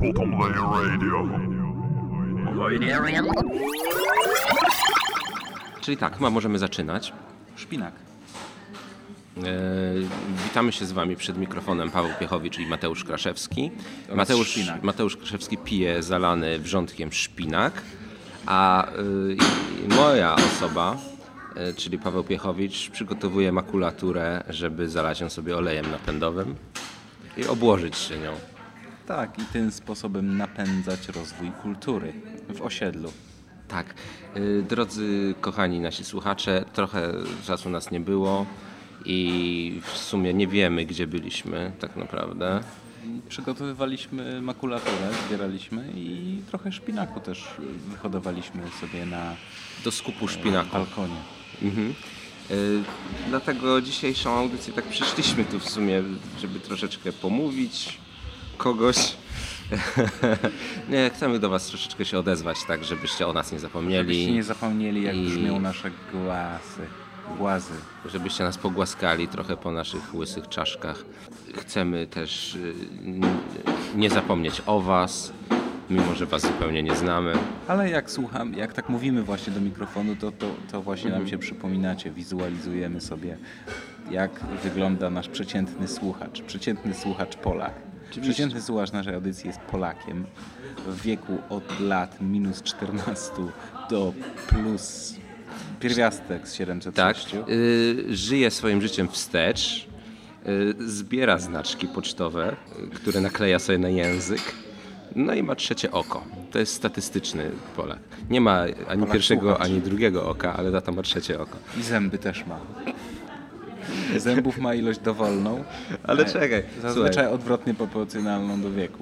Bottom Layer Radio. Czyli tak, chyba możemy zaczynać. Szpinak. E, witamy się z Wami przed mikrofonem Paweł Piechowicz i Mateusz Kraszewski. Mateusz. Mateusz Kraszewski pije zalany wrzątkiem szpinak, a y, moja osoba, czyli Paweł Piechowicz, przygotowuje makulaturę, żeby zalać ją sobie olejem napędowym i obłożyć się nią. Tak, i tym sposobem napędzać rozwój kultury w osiedlu. Tak. Y, Drodzy kochani nasi słuchacze, trochę czasu nas nie było i w sumie nie wiemy, gdzie byliśmy tak naprawdę. Przygotowywaliśmy makulaturę, zbieraliśmy i trochę szpinaku też wyhodowaliśmy sobie na Do skupu szpinaku. balkonie. Mhm. Y, Dlatego dzisiejszą audycję tak przyszliśmy tu w sumie, żeby troszeczkę pomówić kogoś. nie, chcemy do Was troszeczkę się odezwać, tak, żebyście o nas nie zapomnieli. Żebyście nie zapomnieli, jak I- brzmią nasze głasy. Głazy. żebyście nas pogłaskali trochę po naszych łysych czaszkach. Chcemy też y, nie zapomnieć o Was, mimo że Was zupełnie nie znamy. Ale jak słucham, jak tak mówimy właśnie do mikrofonu, to, to, to właśnie nam się przypominacie, wizualizujemy sobie, jak wygląda nasz przeciętny słuchacz. Przeciętny słuchacz Polak. Przeciętny słuchacz naszej audycji jest Polakiem w wieku od lat minus 14 do plus pierwiastek z 706. Tak, y, żyje swoim życiem wstecz, y, zbiera znaczki pocztowe, y, które nakleja sobie na język. No i ma trzecie oko. To jest statystyczny Polak. Nie ma ani Polak pierwszego, słuchacz. ani drugiego oka, ale za to ma trzecie oko. I zęby też ma. Zębów ma ilość dowolną. Ale czekaj, Zazwyczaj słuchaj. odwrotnie proporcjonalną do wieku.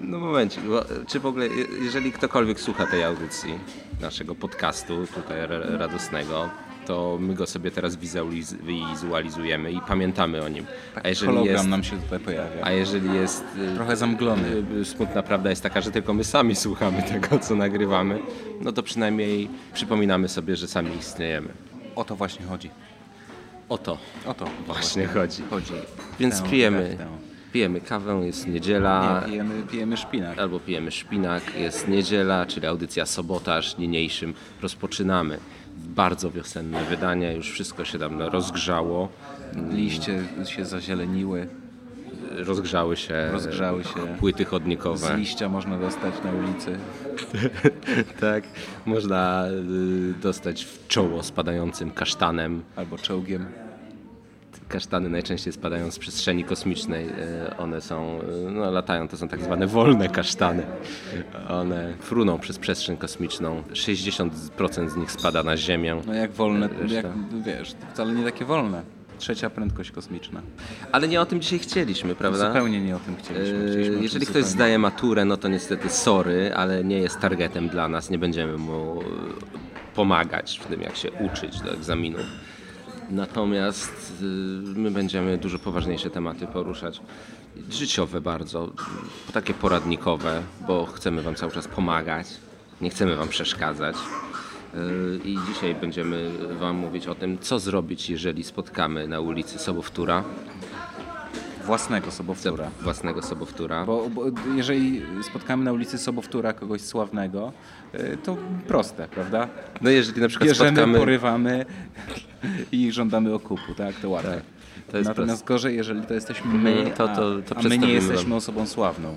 No momencik, bo, czy w ogóle, je- jeżeli ktokolwiek słucha tej audycji, naszego podcastu tutaj ra- radosnego, to my go sobie teraz wizualiz- wizualizujemy i pamiętamy o nim. A jeżeli Hologram jest, nam się tutaj pojawia. a jeżeli jest y, Trochę zamglony. y, smutna prawda jest taka, że tylko my sami słuchamy tego, co nagrywamy, no to przynajmniej przypominamy sobie, że sami istniejemy. O to właśnie chodzi. O to O to właśnie chodzi. chodzi. Więc pijemy, pijemy kawę, jest niedziela. Nie, pijemy, pijemy szpinak. albo pijemy szpinak. Jest niedziela, czyli audycja Sobotaż. Niniejszym rozpoczynamy bardzo wiosenne wydanie. Już wszystko się tam rozgrzało. Liście się zazieleniły. Rozgrzały się, Rozgrzały się. płyty Z chodnikowe. liścia można dostać na ulicy. tak, można y, dostać w czoło spadającym kasztanem. Albo czołgiem. Kasztany najczęściej spadają z przestrzeni kosmicznej. y, One są, y, no latają, to są tak zwane wolne kasztany. One fruną przez przestrzeń kosmiczną. 60% z nich spada na Ziemię. No jak wolne, Reszta. jak, wiesz, wcale nie takie wolne. Trzecia prędkość kosmiczna. Ale nie o tym dzisiaj chcieliśmy, prawda? Zupełnie nie o tym chcieliśmy. Chcieliśmy Jeżeli ktoś zupełnie- zdaje maturę, no to niestety sorry, ale nie jest targetem dla nas. Nie będziemy mu pomagać w tym, jak się uczyć do egzaminu. Natomiast yy, my będziemy dużo poważniejsze tematy poruszać. Życiowe bardzo, takie poradnikowe, bo chcemy Wam cały czas pomagać, nie chcemy Wam przeszkadzać. Yy, I dzisiaj będziemy Wam mówić o tym, co zrobić, jeżeli spotkamy na ulicy Sobowtóra, Własnego sobowtóra. własnego Sobowtóra. Bo, bo jeżeli spotkamy na ulicy Sobowtóra kogoś sławnego, y, to proste, prawda? No jeżeli na przykład Bierzemy, spotkamy... porywamy i żądamy okupu, tak? To łatwe. Tak, to Natomiast gorzej, jeżeli to jesteśmy my, to- to- to a, a my nie wam. jesteśmy osobą sławną.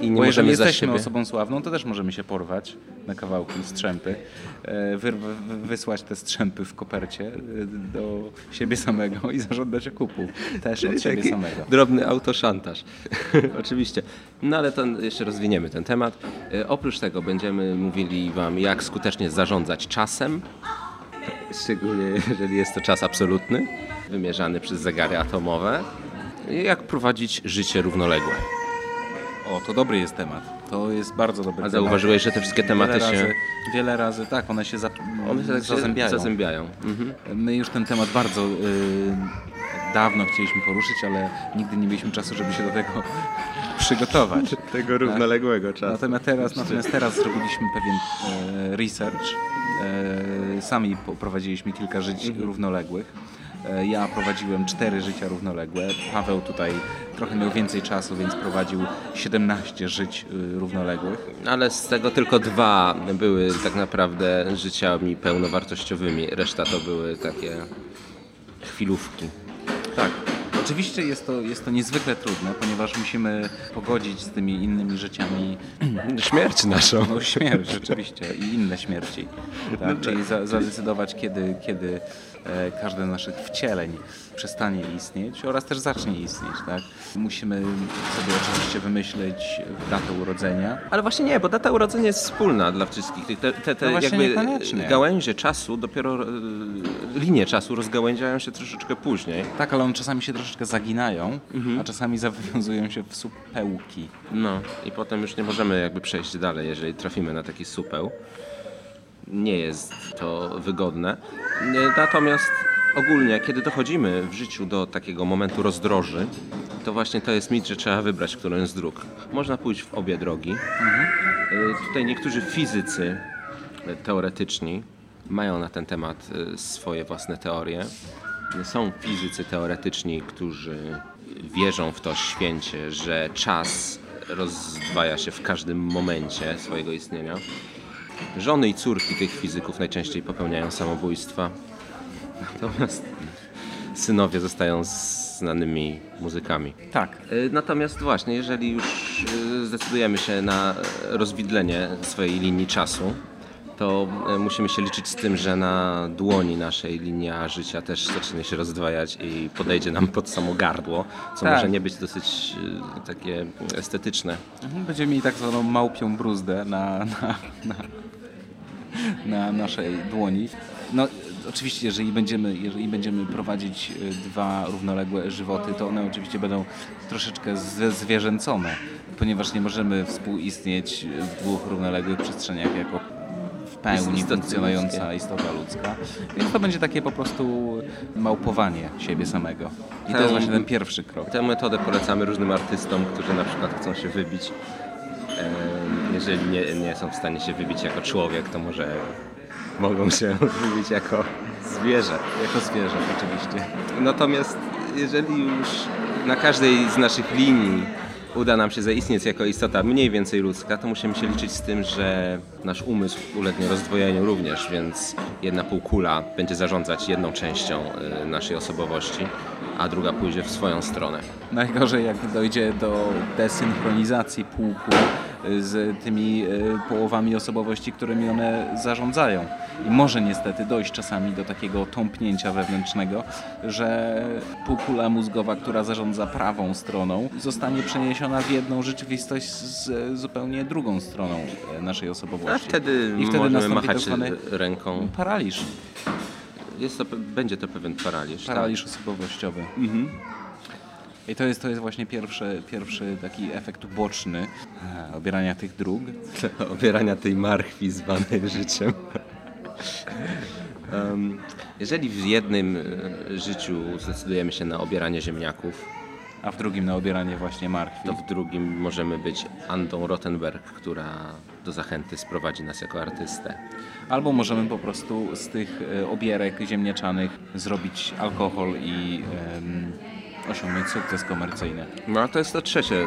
I nie Bo jeżeli możemy za jesteśmy osobą sławną, to też możemy się porwać na kawałki strzępy, e, wy, wy, wysłać te strzępy w kopercie e, do siebie samego i zażądać okupu. Też od siebie samego. Drobny autoszantaż. Oczywiście. No ale to jeszcze rozwiniemy ten temat. E, oprócz tego będziemy mówili Wam, jak skutecznie zarządzać czasem. Szczególnie jeżeli jest to czas absolutny, wymierzany przez zegary atomowe. Jak prowadzić życie równoległe. O, to dobry jest temat. To jest bardzo dobry A temat. zauważyłeś, że te wszystkie tematy wiele się... razy, Wiele razy, tak, one się, za, One się tak zazębiają. zazębiają. Mhm. My już ten temat bardzo y, dawno chcieliśmy poruszyć, ale nigdy nie mieliśmy czasu, żeby się do tego przygotować. Tego równoległego czasu. Natomiast teraz, natomiast teraz zrobiliśmy pewien e, research. E, sami poprowadziliśmy kilka żyć Mhm. równoległych Ja prowadziłem cztery życia równoległe. Paweł tutaj trochę miał więcej czasu, więc prowadził 17 żyć y, równoległych. Ale z tego tylko dwa były tak naprawdę życiami pełnowartościowymi. Reszta to były takie chwilówki. Tak. Oczywiście jest to, jest to niezwykle trudne, ponieważ musimy pogodzić z tymi innymi życiami Śmierć naszą. no, śmierć rzeczywiście i inne śmierci. Tak? Czyli za, zadecydować, kiedy, kiedy e, każde z naszych wcieleń przestanie istnieć oraz też zacznie istnieć. Tak? Musimy sobie oczywiście wymyśleć datę urodzenia. Ale właśnie nie, bo data urodzenia jest wspólna dla wszystkich. Te, te, te No jakby gałęzie czasu, dopiero e, linie czasu rozgałęziają się troszeczkę później. Tak, ale one czasami się troszeczkę zaginają, a czasami zawiązują się w supełki. No i potem już nie możemy jakby przejść dalej, jeżeli trafimy na taki supeł. Nie jest to wygodne. Nie, Natomiast ogólnie, kiedy dochodzimy w życiu do takiego momentu rozdroży, to właśnie to jest mit, że trzeba wybrać którąś z dróg. Można pójść w obie drogi. Y, Tutaj niektórzy fizycy y, teoretyczni mają na ten temat swoje własne teorie. Są fizycy teoretyczni, którzy wierzą w to święcie, że czas rozdwaja się w każdym momencie swojego istnienia. Żony i córki tych fizyków najczęściej popełniają samobójstwa. Natomiast synowie zostają znanymi muzykami. Tak. Y, Natomiast właśnie, jeżeli już y, zdecydujemy się na rozwidlenie swojej linii czasu, to y, musimy się liczyć z tym, że na dłoni naszej linia życia też zacznie się rozdwajać i podejdzie nam pod samo gardło, co Tak. może nie być dosyć y, takie estetyczne. Mhm, Będziemy mieli tak zwaną małpią bruzdę na, na, na, na naszej dłoni. No, oczywiście, jeżeli będziemy, jeżeli będziemy prowadzić y, dwa równoległe żywoty, to one oczywiście będą troszeczkę zwierzęcone, ponieważ nie możemy współistnieć w dwóch równoległych przestrzeniach jako pełni funkcjonująca ludzkie. istota ludzka. Więc to będzie takie po prostu małpowanie siebie samego. I to jest właśnie ten pierwszy krok. Tę metodę polecamy różnym artystom, którzy na przykład chcą się wybić. Jeżeli nie, nie są w stanie się wybić jako człowiek, to może mogą się wybić jako zwierzę. Jako zwierzę oczywiście. Natomiast jeżeli już na każdej z naszych linii uda nam się zaistnieć jako istota mniej więcej ludzka, to musimy się liczyć z tym, że nasz umysł ulegnie rozdwojeniu również, więc jedna półkula będzie zarządzać jedną częścią y, naszej osobowości, a druga pójdzie w swoją stronę. Najgorzej jak dojdzie do desynchronizacji półkul z tymi y, połowami osobowości, którymi one zarządzają. I może niestety dojść czasami do takiego tąpnięcia wewnętrznego, że półkula mózgowa, która zarządza prawą stroną, zostanie przeniesiona w jedną rzeczywistość z zupełnie drugą stroną e, naszej osobowości. A wtedy, I wtedy możemy machać tak ręką. paraliż. Jest to, będzie to pewien paraliż. Paraliż osobowościowy. I to jest, to jest właśnie pierwszy, pierwszy taki efekt uboczny e, obierania tych dróg. Obierania tej marchwi zwanej życiem. Em, Jeżeli w jednym e, życiu zdecydujemy się na obieranie ziemniaków, A w drugim na obieranie właśnie martwi. to w drugim możemy być Andą Rottenberg, która do zachęty sprowadzi nas jako artystę. Albo możemy po prostu z tych e, obierek ziemniaczanych zrobić alkohol i em, osiągnąć sukces komercyjny. No a to jest to trzecie,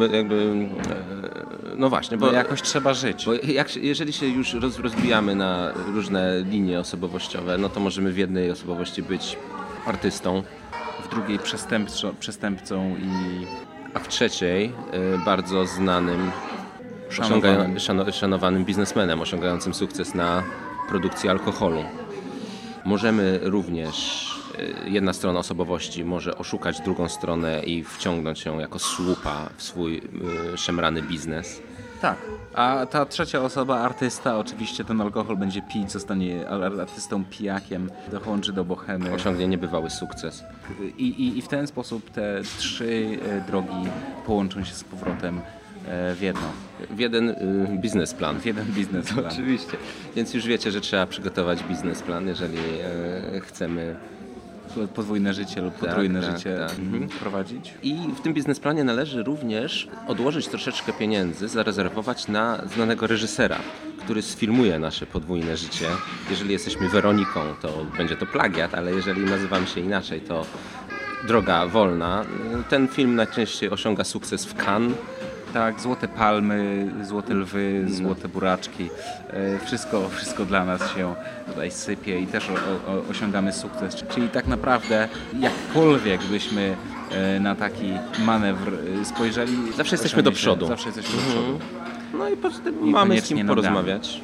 e, jakby, e, no właśnie, Bo bo jakoś trzeba żyć. Bo jak, jeżeli się już roz, rozbijamy na różne linie osobowościowe, no to możemy w jednej osobowości być artystą, W drugiej przestępco, przestępcą i a w trzeciej y, bardzo znanym, Szanowanym. szano, szanowanym biznesmenem osiągającym sukces na produkcji alkoholu. Możemy również, jedna strona osobowości może oszukać drugą stronę i wciągnąć ją jako słupa w swój y, szemrany biznes. Tak. A ta trzecia osoba, artysta, oczywiście ten alkohol będzie pić, zostanie ar- artystą pijakiem, dołączy do bohemy. Osiągnie niebywały sukces. I, i, I w ten sposób te trzy drogi połączą się z powrotem w jedną. W jeden y, biznesplan. W jeden biznesplan. Oczywiście. Więc już wiecie, że trzeba przygotować biznesplan, jeżeli e, chcemy. Podwójne życie lub potrójne tak, życie tak. mhm. prowadzić. I w tym biznesplanie należy również odłożyć troszeczkę pieniędzy, zarezerwować na znanego reżysera. który sfilmuje nasze podwójne życie. Jeżeli jesteśmy Weroniką, to będzie to plagiat, ale jeżeli nazywam się inaczej, to droga wolna. Ten film najczęściej osiąga sukces w Cannes. Tak, złote palmy, złote lwy, złote buraczki. E, Wszystko, wszystko dla nas się tutaj sypie i też o, o, osiągamy sukces. Czyli tak naprawdę jakkolwiek byśmy e, na taki manewr e, spojrzeli... Zawsze jesteśmy do przodu. Zawsze jesteśmy do przodu. No i tym I mamy z kim nogami. porozmawiać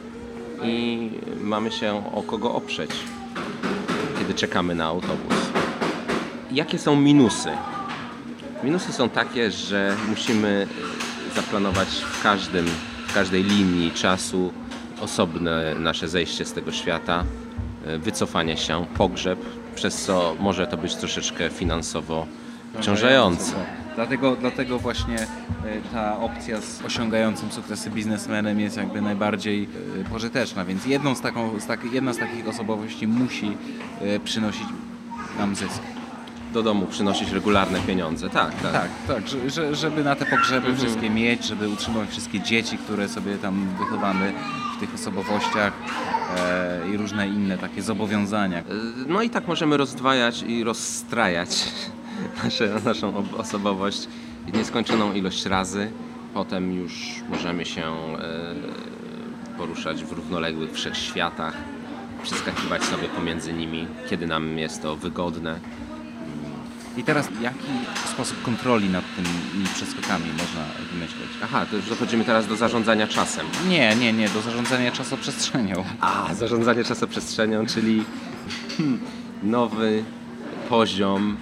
i mamy się o kogo oprzeć, kiedy czekamy na autobus. Jakie są minusy? Minusy są takie, że musimy zaplanować w, każdym, w każdej linii czasu osobne nasze zejście z tego świata, e, wycofanie się, pogrzeb, przez co może to być troszeczkę finansowo obciążające. Dlatego, dlatego właśnie e, ta opcja z osiągającym sukcesy biznesmenem jest jakby najbardziej e, pożyteczna, więc jedną z taką, z tak, jedna z takich osobowości musi przynosić nam zysk. Do domu przynosić regularne pieniądze, tak, tak. Tak, tak, że- że, żeby na te pogrzeby wszystkie mieć, żeby utrzymać wszystkie dzieci, które sobie tam wychowamy w tych osobowościach e, i różne inne takie zobowiązania. No i tak możemy rozdwajać i rozstrajać nasze, naszą ob- osobowość nieskończoną ilość razy. Potem już możemy się e, poruszać w równoległych wszechświatach, przeskakiwać sobie pomiędzy nimi, kiedy nam jest to wygodne. I teraz jaki sposób kontroli nad tymi przeskokami można wymyśleć? Aha, to już dochodzimy teraz do zarządzania czasem. Nie, nie, nie, do zarządzania czasoprzestrzenią. A, zarządzanie czasoprzestrzenią, czyli nowy poziom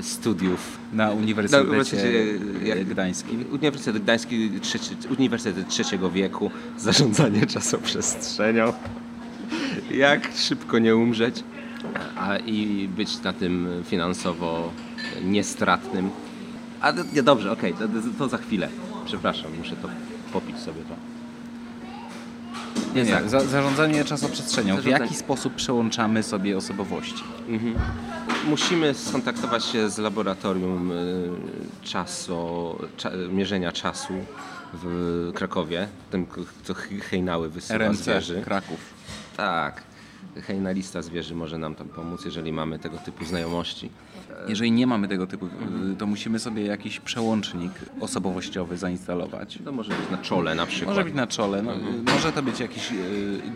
studiów Na Uniwersytecie, Na Uniwersytecie, Gdańskim. Uniwersytet Gdański, trzeci, Uniwersytet trzeciego wieku, zarządzanie czasoprzestrzenią. Jak szybko nie umrzeć a, i być na tym finansowo niestratnym. A nie, dobrze, okej, to, to za chwilę. Przepraszam, muszę to popić sobie to. Nie, nie, tak. za, zarządzanie czasoprzestrzenią. W jaki sposób przełączamy sobie osobowości? Musimy skontaktować się z laboratorium y, czaso, cza, mierzenia czasu w Krakowie, tym, co He- Hejnały wysyła RNC zwierzy. Kraków. Tak. Hejna lista zwierzy może nam tam pomóc, jeżeli mamy tego typu znajomości. Jeżeli nie mamy tego typu, to musimy sobie jakiś przełącznik osobowościowy zainstalować. To może być na czole na przykład. Może być na czole, no, może to być jakiś e,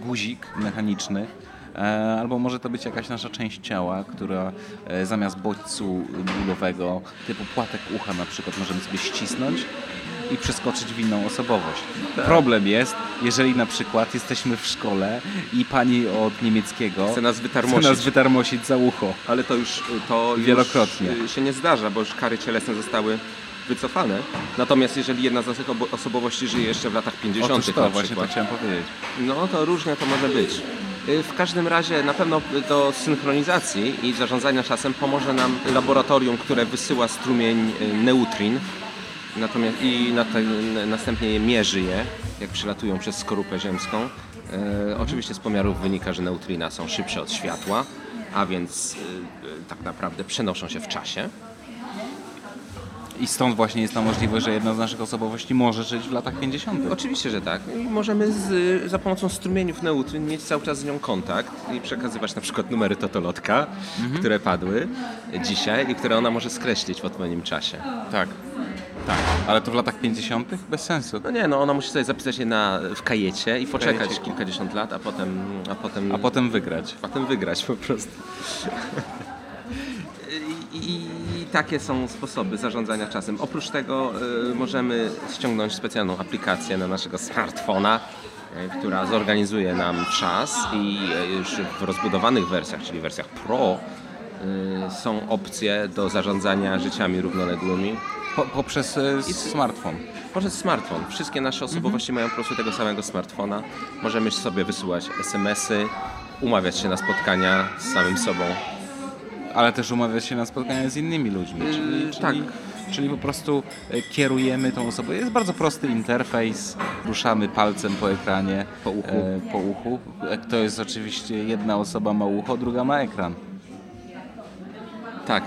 guzik mechaniczny, e, albo może to być jakaś nasza część ciała, która e, zamiast bodźcu bólowego, typu płatek ucha na przykład, możemy sobie ścisnąć i przeskoczyć w inną osobowość. Problem jest, jeżeli na przykład jesteśmy w szkole i pani od niemieckiego Chce nas wytarmosić. chce nas wytarmosić za ucho. Ale to już to Wielokrotnie. Już, y, się nie zdarza, bo już kary cielesne zostały wycofane. Natomiast jeżeli jedna z naszych obo- osobowości żyje jeszcze w latach 50. Otóż to, właśnie to chciałem powiedzieć. No to różnie to może być. Y, W każdym razie na pewno do synchronizacji i zarządzania czasem pomoże nam laboratorium, które wysyła strumień y, neutrin natomiast i na te, następnie je mierzy je, jak przylatują przez skorupę ziemską. E, oczywiście z pomiarów wynika, że neutrina są szybsze od światła, a więc y, y, tak naprawdę przenoszą się w czasie. I stąd właśnie jest ta możliwość, że jedna z naszych osobowości może żyć w latach 50. Oczywiście, że tak. I możemy z, za pomocą strumieniów neutryn mieć cały czas z nią kontakt i przekazywać na przykład numery totolotka, które padły dzisiaj i które ona może skreślić w odpowiednim czasie. Tak. Tak. Ale to w latach 50. bez sensu. No nie, no ona musi sobie zapisać je na, w kajecie i poczekać kajecie. kilkadziesiąt lat, a potem, a potem, A potem wygrać. potem wygrać po prostu. I, i, takie są sposoby zarządzania czasem. Oprócz tego y, możemy ściągnąć specjalną aplikację na naszego smartfona, y, która zorganizuje nam czas i y, już w rozbudowanych wersjach, czyli wersjach Pro, y, są opcje do zarządzania życiami równoległymi. Po, poprzez e, smartfon. Poprzez smartfon. Wszystkie nasze osobowości mają po prostu tego samego smartfona. Możemy sobie wysyłać SMS-y, umawiać się na spotkania z samym sobą. Ale też umawiać się na spotkania z innymi ludźmi. Czyli, Yy, czyli, tak. czyli po prostu e, kierujemy tą osobę. Jest bardzo prosty interfejs. Ruszamy palcem po ekranie. Po uchu. E, po uchu. E, To jest oczywiście jedna osoba ma ucho, druga ma ekran. Tak.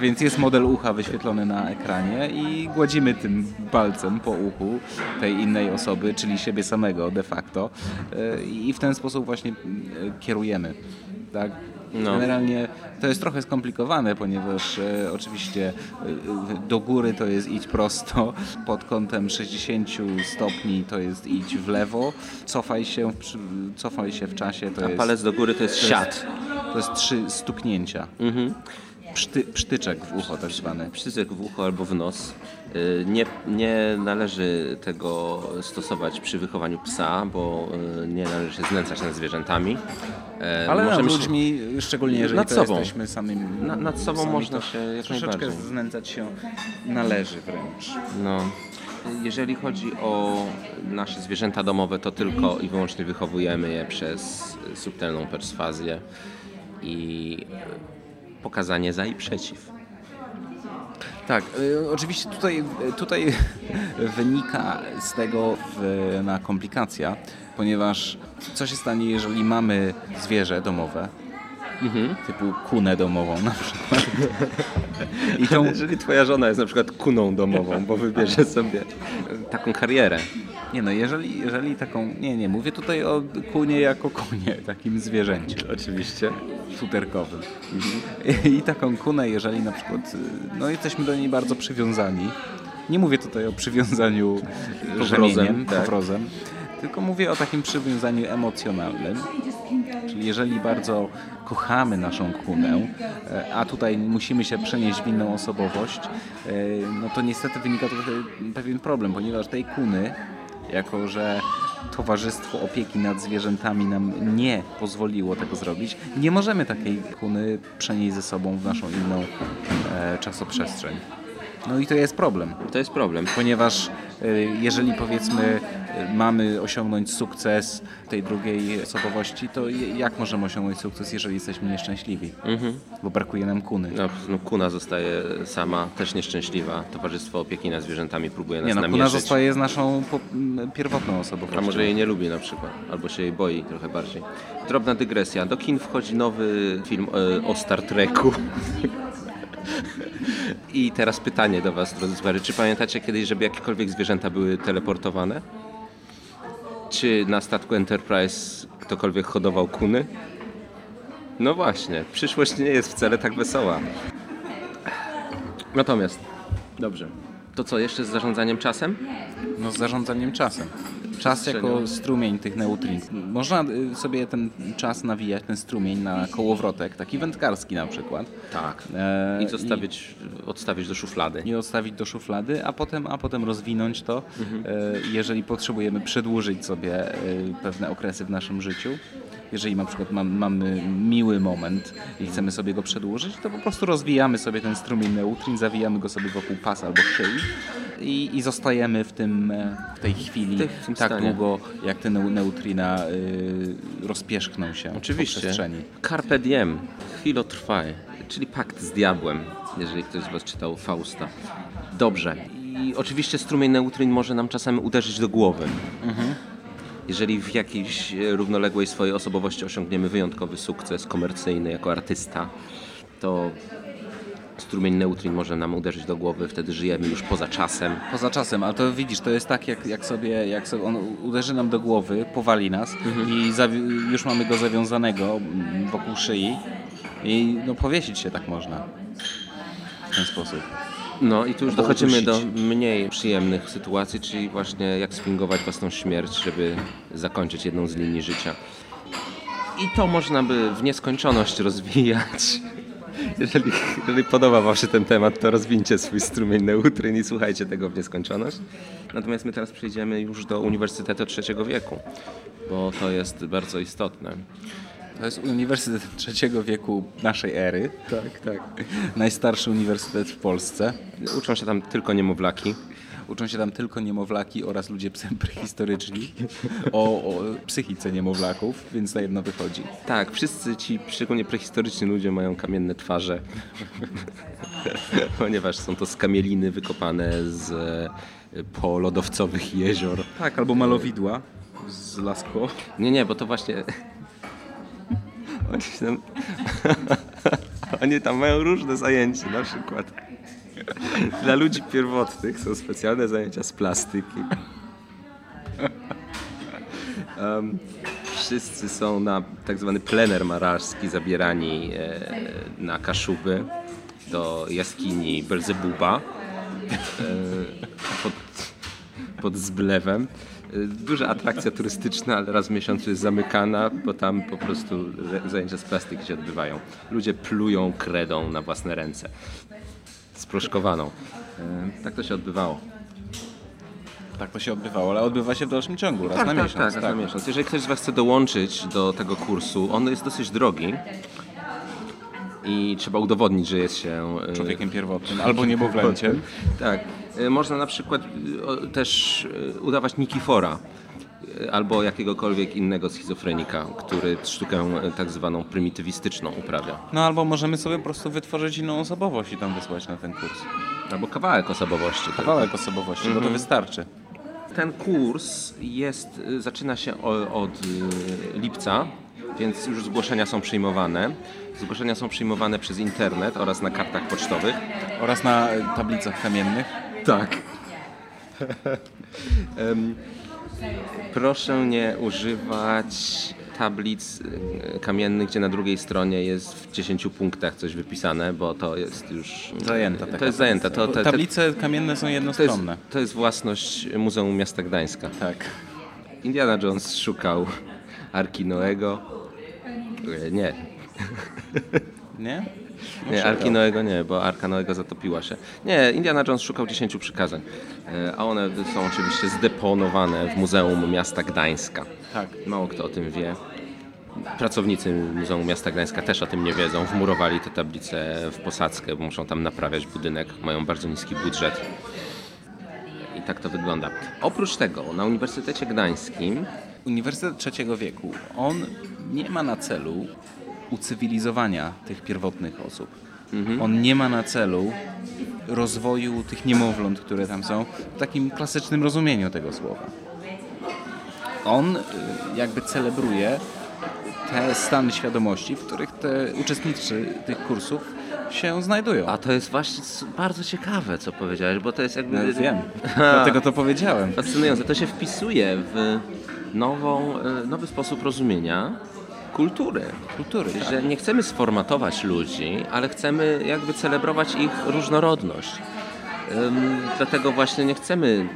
Więc jest model ucha wyświetlony na ekranie i gładzimy tym palcem po uchu tej innej osoby, czyli siebie samego de facto e, i w ten sposób właśnie e, kierujemy. Tak? No. Generalnie to jest trochę skomplikowane, ponieważ e, oczywiście e, do góry to jest idź prosto, pod kątem 60 stopni to jest idź w lewo, cofaj się cofaj się w czasie to A jest... palec do góry to jest to jest- siat. To jest trzy stuknięcia. Mhm. Pszty, psztyczek w ucho tak zwany. Przyzyk w ucho albo w nos. Y, Nie, nie należy tego stosować przy wychowaniu psa, bo y, nie należy się znęcać nad zwierzętami. E, Ale nad możemy się- ludźmi, szczególnie jeżeli Nad sobą. jesteśmy samymi Na- nad sobą psami, można się jak troszeczkę znęcać się należy wręcz. No. Jeżeli chodzi o nasze zwierzęta domowe, to tylko i wyłącznie wychowujemy je przez subtelną perswazję i pokazanie za i przeciw. Tak, y, oczywiście tutaj, tutaj wynika z tego na komplikacja, ponieważ co się stanie, jeżeli mamy zwierzę domowe, typu kunę domową na przykład. I tą, Jeżeli twoja żona jest na przykład kuną domową, bo wybierze sobie taką karierę, nie no, jeżeli, jeżeli taką, nie, nie, mówię tutaj o kunie jako kunie, takim zwierzęciu. oczywiście. futerkowym. I taką kunę, jeżeli na przykład, no jesteśmy do niej bardzo przywiązani. Nie mówię tutaj o przywiązaniu Powrozem, rzemieniem, tak. powrozem, tylko mówię o takim przywiązaniu emocjonalnym. Czyli jeżeli bardzo kochamy naszą kunę, e, a tutaj musimy się przenieść w inną osobowość, e, no to niestety wynika to pe- pewien problem, ponieważ tej kuny, jako że Towarzystwo Opieki nad Zwierzętami nam nie pozwoliło tego zrobić, nie możemy takiej kuny przenieść ze sobą w naszą inną e, czasoprzestrzeń. No i to jest problem To jest problem. ponieważ y, jeżeli powiedzmy mamy osiągnąć sukces tej drugiej osobowości, to jak możemy osiągnąć sukces, jeżeli jesteśmy nieszczęśliwi? Bo brakuje nam kuny. No, no, kuna zostaje sama, też nieszczęśliwa. Towarzystwo Opieki nad Zwierzętami próbuje nas Nie no, kuna namierzyć. zostaje z naszą po, m, pierwotną osobowością. A może jej nie lubi na przykład, albo się jej boi trochę bardziej. Drobna dygresja. Do kin wchodzi nowy film e, o Star Treku. I teraz pytanie do Was, drodzy słuchacze. Czy pamiętacie kiedyś, żeby jakiekolwiek zwierzęta były teleportowane? Czy na statku Enterprise ktokolwiek hodował kuny? No właśnie, przyszłość nie jest wcale tak wesoła. Natomiast, dobrze. To co, jeszcze z zarządzaniem czasem? No z zarządzaniem czasem. Czas jako strumień tych neutrin. Można y, sobie ten czas nawijać, ten strumień na kołowrotek, taki wędkarski na przykład. Tak. E, I zostawić, odstawić do szuflady. i odstawić do szuflady, a potem, a potem rozwinąć to, Mhm. e, jeżeli potrzebujemy przedłużyć sobie e, pewne okresy w naszym życiu. Jeżeli na przykład mam, mamy miły moment i chcemy sobie go przedłużyć, to po prostu rozwijamy sobie ten strumień neutrin, zawijamy go sobie wokół pasa albo szyi i, i zostajemy w, tym, e, w tej chwili W tak stanie. długo, jak te neu- neutrina y, rozpierzchną się po Oczywiście. przestrzeni. Carpe diem, chwilo trwaj, czyli pakt z diabłem, jeżeli ktoś z Was czytał Fausta. Dobrze. I oczywiście strumień neutryn może nam czasem uderzyć do głowy. Jeżeli w jakiejś e, równoległej swojej osobowości osiągniemy wyjątkowy sukces komercyjny jako artysta, to strumień neutrin może nam uderzyć do głowy, wtedy żyjemy już poza czasem. Poza czasem, ale to widzisz, to jest tak, jak, jak, sobie, jak sobie on uderzy nam do głowy, powali nas i zawi- już mamy go zawiązanego wokół szyi i no, powiesić się tak można w ten sposób. No i tu już dochodzimy do mniej przyjemnych sytuacji, czyli właśnie jak sfingować własną śmierć, żeby zakończyć jedną z linii życia. I to można by w nieskończoność rozwijać. Jeżeli, jeżeli podoba Wam się ten temat, to rozwincie swój strumień neutryn i słuchajcie tego w nieskończoność. Natomiast my teraz przejdziemy już do Uniwersytetu Trzeciego Wieku, bo to jest bardzo istotne. To jest Uniwersytet trzeciego wieku naszej ery. Tak, tak. Najstarszy uniwersytet w Polsce. Uczą się tam tylko niemowlaki. Uczą się tam tylko niemowlaki oraz ludzie prehistoryczni o, o psychice niemowlaków, więc na jedno wychodzi. Tak, wszyscy ci szczególnie prehistoryczni ludzie mają kamienne twarze, ponieważ są to skamieliny wykopane z e, polodowcowych jezior. Tak, albo malowidła z Lascaux. Nie, nie, bo to właśnie... Oni tam... Oni tam mają różne zajęcia, na przykład dla ludzi pierwotnych są specjalne zajęcia z plastyki. Em, wszyscy są na tak zwany plener mararski zabierani e, na Kaszuby do jaskini Belzebuba e, pod, pod Zblewem. E, Duża atrakcja turystyczna, ale raz w miesiącu jest zamykana, bo tam po prostu zajęcia z plastyki się odbywają. Ludzie plują kredą na własne ręce. Sproszkowaną. E, Tak to się odbywało. Tak to się odbywało, ale odbywa się w dalszym ciągu, raz na miesiąc. Tak, raz na miesiąc. Jeżeli ktoś z Was chce dołączyć do tego kursu, on jest dosyć drogi i trzeba udowodnić, że jest się e, Człowiekiem pierwotnym albo niemowlęciem. Tak. E, Można na przykład też udawać Nikifora albo jakiegokolwiek innego schizofrenika, który sztukę e, tak zwaną prymitywistyczną uprawia. No albo możemy sobie po prostu wytworzyć inną osobowość i tam wysłać na ten kurs. Albo kawałek osobowości. Kawałek osobowości, bo to wystarczy. Ten kurs jest, y, zaczyna się od lipca, więc już zgłoszenia są przyjmowane. Zgłoszenia są przyjmowane przez internet oraz na kartach pocztowych. Oraz na e, tablicach kamiennych. Tak. Proszę nie używać tablic y, kamiennych, gdzie na drugiej stronie jest w 10 punktach coś wypisane, bo to jest już Zajęta To jest zajęte. To, te, te, Tablice kamienne są to, jest, jednostronne. to jest własność Muzeum Miasta Gdańska. Tak. Indiana Jones szukał Arki Noego. E, Nie, Nie? nie, Arki Noego nie, bo Arka Noego zatopiła się. Nie, Indiana Jones szukał 10 przykazań, E, a one są oczywiście zdeponowane w Muzeum Miasta Gdańska. Tak. Mało kto o tym wie. Pracownicy Muzeum Miasta Gdańska też o tym nie wiedzą. Wmurowali te tablice w posadzkę, bo muszą tam naprawiać budynek. Mają bardzo niski budżet. I tak to wygląda. Oprócz tego na Uniwersytecie Gdańskim Uniwersytet trzeciego wieku, on nie ma na celu ucywilizowania tych pierwotnych osób. On nie ma na celu rozwoju tych niemowląt, które tam są, w takim klasycznym rozumieniu tego słowa. On y, jakby celebruje te stany świadomości, w których te uczestnicy tych kursów się znajdują. A to jest właśnie bardzo ciekawe, co powiedziałeś, bo to jest jakby... No, wiem, dlatego to powiedziałem. Fascynujące. To się wpisuje w nową, e, nowy sposób rozumienia kultury. Kultury, tak. Że nie chcemy sformatować ludzi, ale chcemy jakby celebrować ich różnorodność. Ym, Dlatego właśnie nie chcemy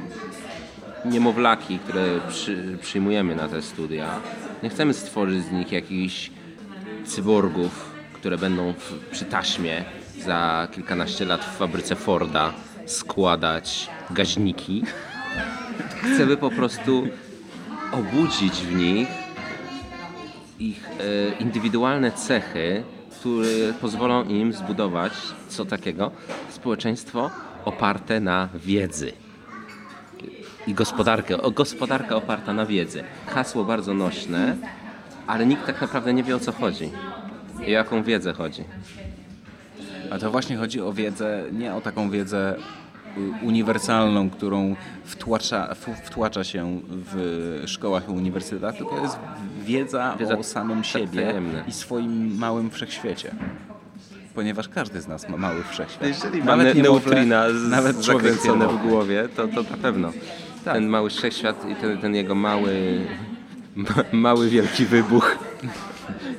niemowlaki, które przy, przyjmujemy na te studia. Nie chcemy stworzyć z nich jakichś cyborgów, które będą w, przy taśmie za kilkanaście lat w fabryce Forda składać gaźniki. Chcemy po prostu obudzić w nich ich e, indywidualne cechy, które pozwolą im zbudować co takiego społeczeństwo oparte na wiedzy i gospodarkę, o gospodarkę oparta na wiedzy. Hasło bardzo nośne, ale nikt tak naprawdę nie wie o co chodzi i o jaką wiedzę chodzi. A to właśnie chodzi o wiedzę, nie o taką wiedzę uniwersalną, którą wtłacza, wtłacza się w szkołach i uniwersytetach, tylko jest wiedza, Wiedza o samym siebie tajemna. i swoim małym wszechświecie. Ponieważ każdy z nas ma mały wszechświat. Jeżeli Nawet mamy niemowlę, neutrina z, nawet zakręcone w głowie, to, to na pewno. Ten mały wszechświat i ten, ten jego mały, ma, mały wielki wybuch,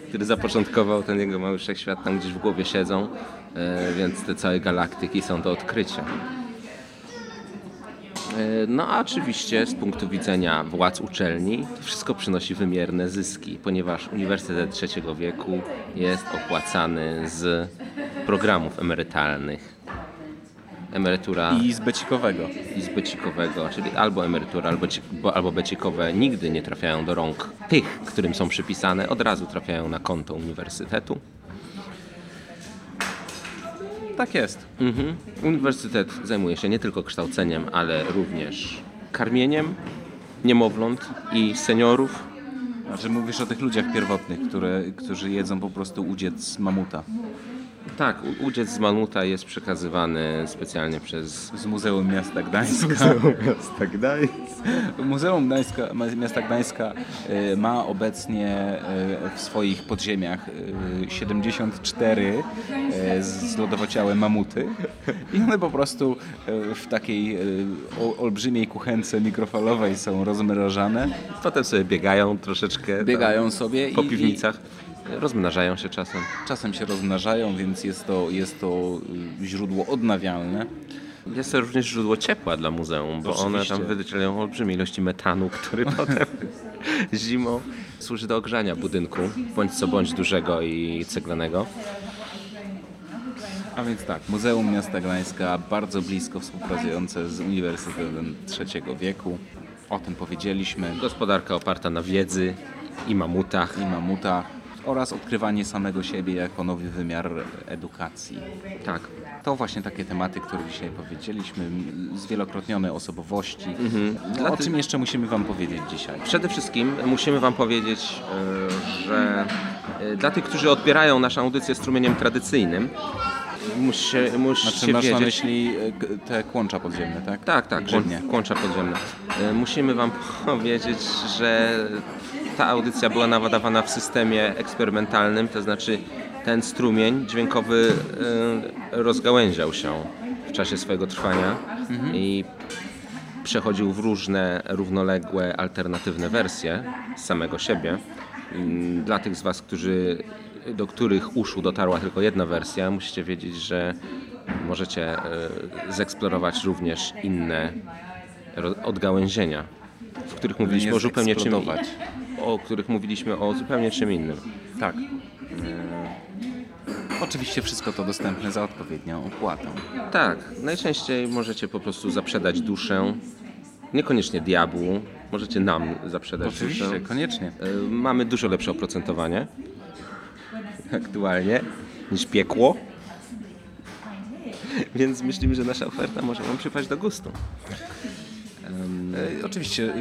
który zapoczątkował ten jego mały wszechświat, tam gdzieś w głowie siedzą, e, więc te całe galaktyki są do odkrycia. E, No a oczywiście z punktu widzenia władz uczelni to wszystko przynosi wymierne zyski, ponieważ Uniwersytet Trzeciego Wieku jest opłacany z programów emerytalnych. Emerytura I z becikowego. i z becikowego, czyli albo emerytura, albo, albo becikowe nigdy nie trafiają do rąk tych, którym są przypisane, od razu trafiają na konto uniwersytetu. Tak jest. Mhm. Uniwersytet zajmuje się nie tylko kształceniem, ale również karmieniem niemowląt i seniorów. Znaczy mówisz o tych ludziach pierwotnych, które, którzy jedzą po prostu udziec z mamuta. Tak, udziec z Mamuta jest przekazywany specjalnie przez z Muzeum Miasta Gdańska. Miasta Gdańsk. Muzeum Gdańska, Miasta Gdańska e, ma obecnie e, w swoich podziemiach e, 74 e, zlodowociałe mamuty i one po prostu w takiej olbrzymiej kuchence mikrofalowej są rozmrażane, Potem sobie biegają troszeczkę. biegają sobie po i, piwnicach. Rozmnażają się czasem. czasem się rozmnażają, więc jest to, jest to y, źródło odnawialne. Jest to również źródło ciepła dla muzeum, bo one Oczywiście. tam wydzielają olbrzymie ilości metanu, który potem zimą służy do ogrzania budynku, bądź co bądź dużego i ceglanego. A więc tak, Muzeum Miasta Gdańska bardzo blisko współpracujące z Uniwersytetem III wieku. O tym powiedzieliśmy. Gospodarka oparta na wiedzy i mamutach. i mamutach oraz odkrywanie samego siebie jako nowy wymiar edukacji. Tak. To właśnie takie tematy, które dzisiaj powiedzieliśmy, zwielokrotnione osobowości. No, Dla o ty- czym jeszcze musimy Wam powiedzieć dzisiaj? Przede wszystkim musimy Wam powiedzieć, e, że e, dla tych, którzy odbierają naszą audycję strumieniem tradycyjnym, musi, musicie Znaczy masz na wiedzieć... myśli e, te kłącza podziemne, tak? Tak, tak, kłą- kłącza podziemne. Musimy Wam powiedzieć, że ta audycja była nadawana w systemie eksperymentalnym, to znaczy ten strumień dźwiękowy e, rozgałęział się w czasie swojego trwania i przechodził w różne równoległe, alternatywne wersje samego siebie. Mm, Dla tych z Was, którzy, do których uszu dotarła tylko jedna wersja, musicie wiedzieć, że możecie e, zeksplorować również inne odgałęzienia, w których mówiliśmy o zupełnie czym o których mówiliśmy o zupełnie czym innym. Tak. Oczywiście wszystko to dostępne za odpowiednią opłatą. Tak, najczęściej możecie po prostu zaprzedać duszę, niekoniecznie diabłu, możecie nam zaprzedać Oczywiście, duszę. koniecznie. E, Mamy dużo lepsze oprocentowanie aktualnie niż piekło. Więc myślimy, że nasza oferta może Wam przypaść do gustu. E, Oczywiście,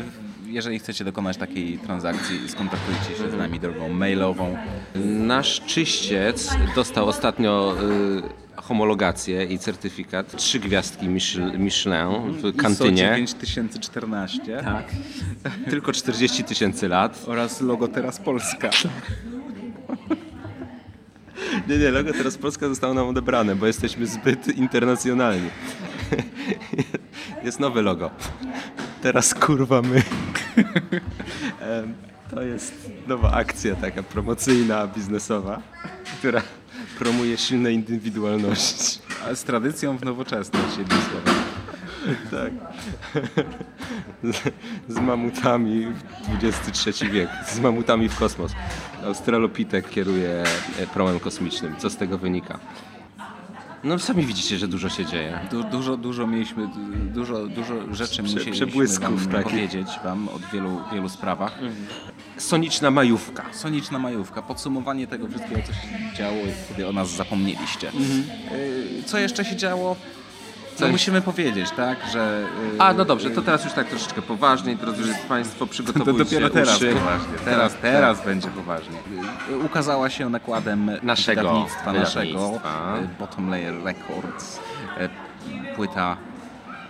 jeżeli chcecie dokonać takiej transakcji, skontaktujcie się z nami drogą mailową. Nasz czyściec dostał ostatnio y, homologację i certyfikat trzy gwiazdki Mich- Michelin w kantynie. 9014. Tak. Tylko 40 tysięcy lat. Oraz logo Teraz Polska. Nie, nie, logo teraz Polska zostało nam odebrane, bo jesteśmy zbyt internacjonalni. Jest nowe logo. Teraz kurwa my. To jest nowa akcja taka promocyjna, biznesowa, która promuje silne indywidualności. A z tradycją w nowoczesność, jednym słowem. Tak. Z, z mamutami w XXIII wiek. Z mamutami w kosmos. Australopitek kieruje e, promem kosmicznym. Co z tego wynika? No sami widzicie, że dużo się dzieje. Du, dużo, dużo mieliśmy, dużo, dużo rzeczy musieliśmy przebłysków wam takich. powiedzieć Wam o wielu, wielu sprawach. Soniczna majówka. Soniczna majówka, podsumowanie tego wszystkiego, co się działo, kiedy o nas zapomnieliście. Y, Co jeszcze się działo? Co Coś- musimy powiedzieć, tak, że... y, A, no dobrze, to teraz już tak troszeczkę poważniej, drodzy Państwo, To przygotowujcie dopiero teraz uszy. poważnie. Teraz, teraz będzie poważnie. Ukazała się nakładem Naszego wydawnictwa, naszego y, Bottom Layer Records. y, Płyta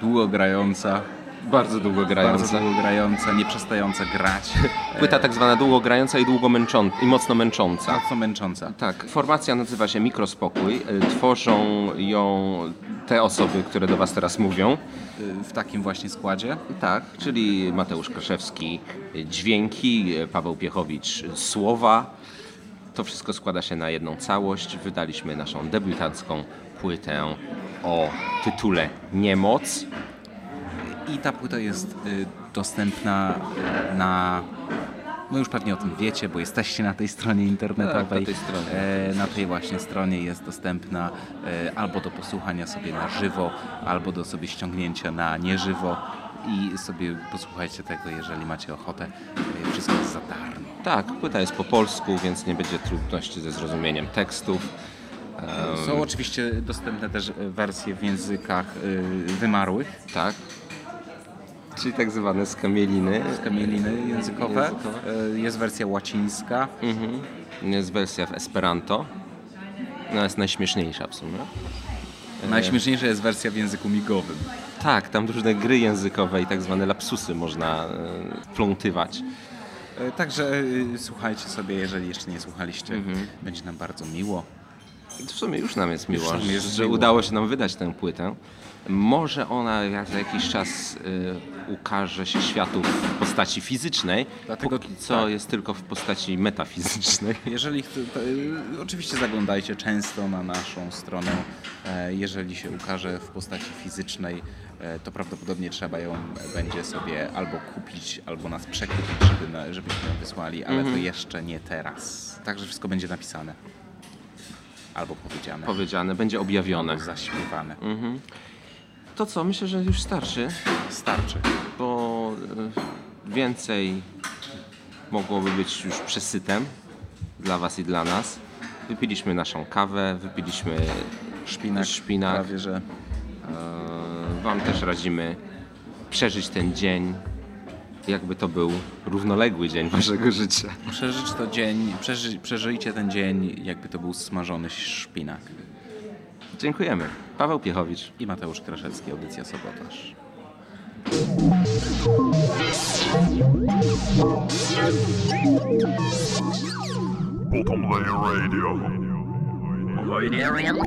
długo grająca, Bardzo długo grająca. bardzo długo grająca, nieprzestająca grać. Płyta tak zwana długo grająca i długo męcząca, i mocno męcząca. Mocno męcząca. Tak, formacja nazywa się Mikrospokój. Y, Tworzą ją te osoby, które do Was teraz mówią. Y, W takim właśnie składzie. Tak, czyli Mateusz Kraszewski y, dźwięki, Paweł Piechowicz słowa. To wszystko składa się na jedną całość. Wydaliśmy naszą debiutancką płytę o tytule Niemoc. I ta płyta jest y, dostępna na. No już pewnie o tym wiecie, bo jesteście na tej stronie internetowej. Tak, na tej stronie. E, na tej właśnie stronie jest dostępna e, albo do posłuchania sobie na żywo, albo do sobie ściągnięcia na nieżywo. I sobie posłuchajcie tego, jeżeli macie ochotę. E, Wszystko jest za darmo. Tak, płyta jest po polsku, więc nie będzie trudności ze zrozumieniem tekstów. Są oczywiście dostępne też wersje w językach y, wymarłych, Tak. Czyli tak zwane skamieliny. kamieliny językowe. Językowe. E, Jest wersja łacińska. Mhm. Jest wersja w Esperanto. No jest najśmieszniejsza w sumie. Najśmieszniejsza jest wersja w języku migowym. Tak, tam różne gry językowe i tak zwane lapsusy można e, wplątywać. E, Także e, słuchajcie sobie, jeżeli jeszcze nie słuchaliście. Mhm. Będzie nam bardzo miło. W sumie już nam jest miło, jest że miło. udało się nam wydać tę płytę. Może ona za jakiś czas y, ukaże się światu w postaci fizycznej, Dlatego- póki co tak. jest tylko w postaci metafizycznej. Jeżeli chce, to, y, oczywiście zaglądajcie często na naszą stronę. E, Jeżeli się ukaże w postaci fizycznej, e, to prawdopodobnie trzeba ją będzie sobie albo kupić, albo nas przekupić, żeby na, żebyśmy ją wysłali, ale to jeszcze nie teraz. Także wszystko będzie napisane. Albo powiedziane. Powiedziane, będzie objawione. albo zaśpiewane. To co, myślę, że już starczy, Starczy. bo y, więcej mogłoby być już przesytem dla Was i dla nas. Wypiliśmy naszą kawę, wypiliśmy Szpinak, szpinak. prawie że E, Wam też radzimy przeżyć ten dzień, jakby to był równoległy dzień Waszego życia. przeżyć to dzień, przeży, przeżyjcie ten dzień, jakby to był smażony szpinak. Dziękujemy. Paweł Piechowicz. I Mateusz Kraszewski, audycja Sobotaż. Bottom Layer Radio. Radio.